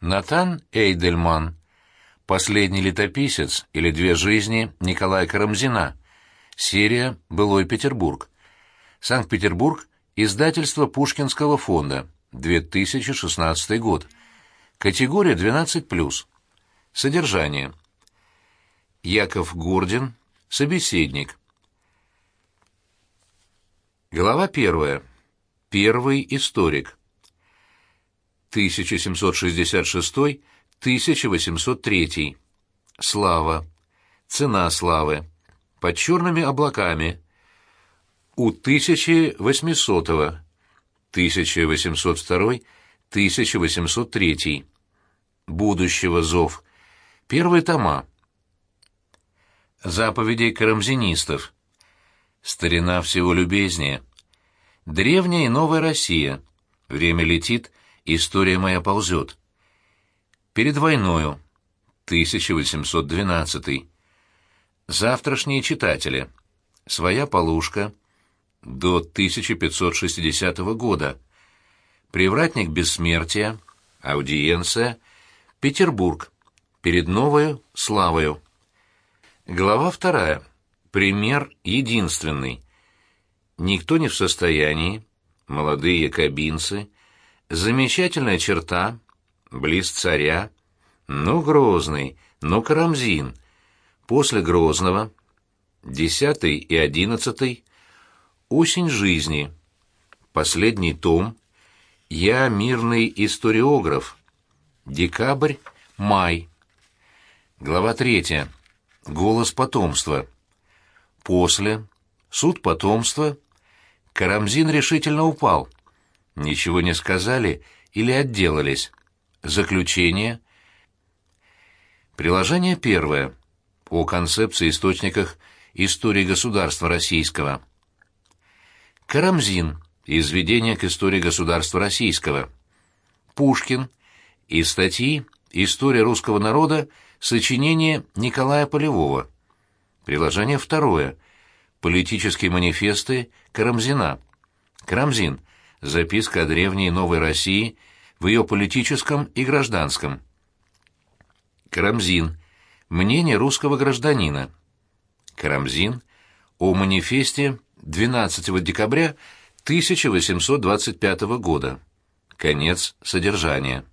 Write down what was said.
Натан Эйдельман. Последний летописец или две жизни Николая Карамзина. Серия «Былой Петербург». Санкт-Петербург. Издательство Пушкинского фонда. 2016 год. Категория 12+. Содержание. Яков Гордин. Собеседник. Глава первая. Первый историк. 1766-1803. Слава. Цена славы. Под черными облаками. У 1800-го. 1802-1803. Будущего зов. Первые тома. Заповеди карамзинистов. Старина всего любезнее. Древняя и новая Россия. Время летит, история моя ползет. Перед войною. 1812. Завтрашние читатели. Своя полушка. До 1560 года. Привратник бессмертия. Аудиенция. Петербург. Перед новою славою. Глава вторая. Пример единственный. Никто не в состоянии, молодые якобинцы, замечательная черта, близ царя, ну, Грозный, ну, Карамзин, после Грозного, десятый и одиннадцатый, осень жизни, последний том, я мирный историограф, декабрь, май, глава третья, голос потомства, после, суд потомства, Карамзин решительно упал. Ничего не сказали или отделались. Заключение. Приложение первое. О концепции источниках истории государства российского. Карамзин. Из введения к истории государства российского. Пушкин. Из статьи «История русского народа. Сочинение Николая Полевого». Приложение второе. Политические манифесты Карамзина. Карамзин. Записка о древней и новой России в ее политическом и гражданском. Карамзин. Мнение русского гражданина. Карамзин. О манифесте 12 декабря 1825 года. Конец содержания.